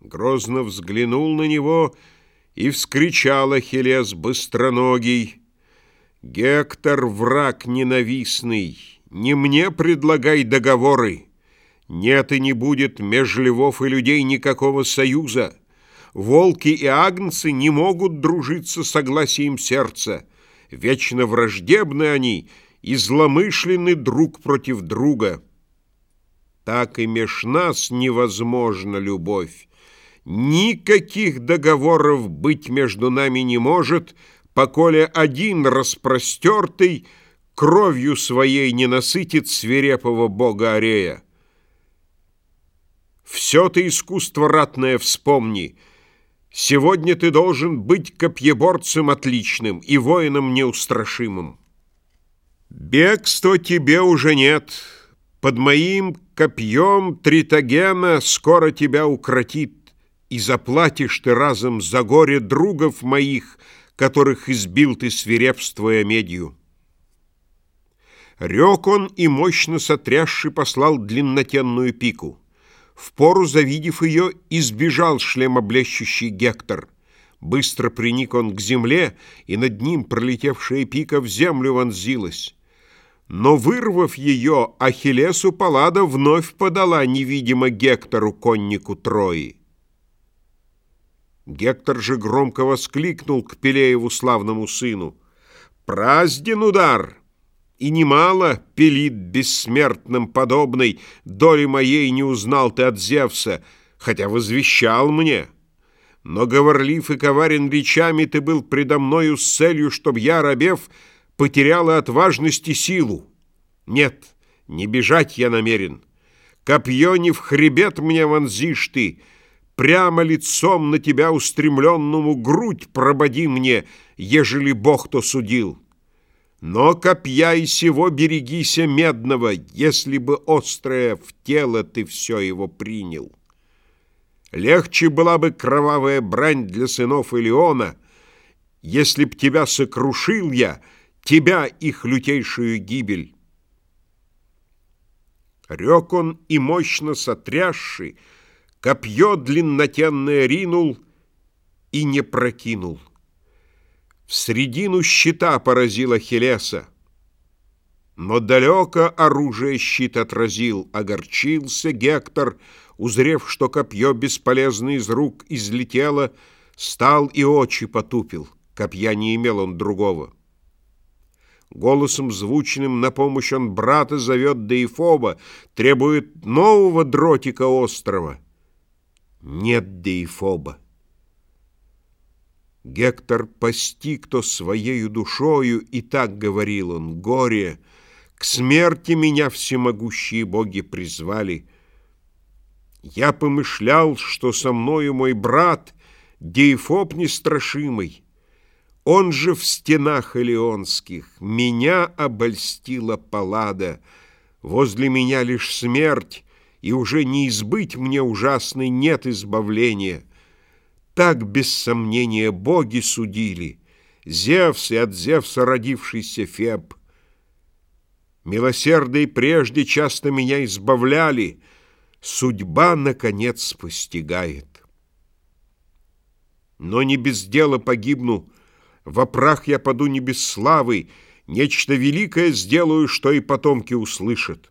Грозно взглянул на него и вскричал Ахиллес быстроногий. «Гектор, враг ненавистный, не мне предлагай договоры. Нет и не будет меж львов и людей никакого союза. Волки и агнцы не могут дружиться согласием сердца. Вечно враждебны они и зломышленны друг против друга. Так и меж нас невозможна любовь. Никаких договоров быть между нами не может, поколе один распростертый кровью своей не насытит свирепого бога Арея. Все ты искусство ратное вспомни. Сегодня ты должен быть копьеборцем отличным и воином неустрашимым. Бегства тебе уже нет. Под моим копьем Тритогена скоро тебя укротит. И заплатишь ты разом за горе другов моих, Которых избил ты, свирепствуя медью. Рек он и мощно сотрясший послал длиннотенную пику. В пору завидев ее, избежал шлемоблещущий Гектор. Быстро приник он к земле, и над ним пролетевшая пика в землю вонзилась. Но, вырвав ее, Ахиллесу Паллада вновь подала невидимо Гектору, коннику Трои. Гектор же громко воскликнул к Пелееву славному сыну. «Празден удар! И немало пелит бессмертным подобной, доли моей не узнал ты от Зевса, хотя возвещал мне. Но говорлив и коварен речами ты был предо мною с целью, чтоб я, рабев, потеряла от важности силу. Нет, не бежать я намерен. Копье не в хребет мне вонзишь ты, — Прямо лицом на тебя устремленному грудь прободи мне, ежели Бог то судил. Но копья и сего берегися медного, если бы острое в тело ты все его принял. Легче была бы кровавая брань для сынов Илеона, если б тебя сокрушил я, тебя их лютейшую гибель. Рек он и мощно сотрясший, Копье длиннотенное ринул и не прокинул. В средину щита поразил Ахиллеса. Но далеко оружие щит отразил, огорчился Гектор, узрев, что копье бесполезно из рук излетело, стал и очи потупил, копья не имел он другого. Голосом звучным на помощь он брата зовет Деифоба, требует нового дротика острова — нет Деифоба. Гектор постиг то своею душою, и так говорил он, горе, к смерти меня всемогущие боги призвали. Я помышлял, что со мною мой брат, Деифоб нестрашимый, он же в стенах Элеонских, меня обольстила Паллада, возле меня лишь смерть, и уже не избыть мне ужасной нет избавления. Так, без сомнения, боги судили, Зевс и от Зевса родившийся Феб. Милосердые прежде часто меня избавляли, Судьба, наконец, постигает. Но не без дела погибну, Во прах я паду не без славы, Нечто великое сделаю, что и потомки услышат.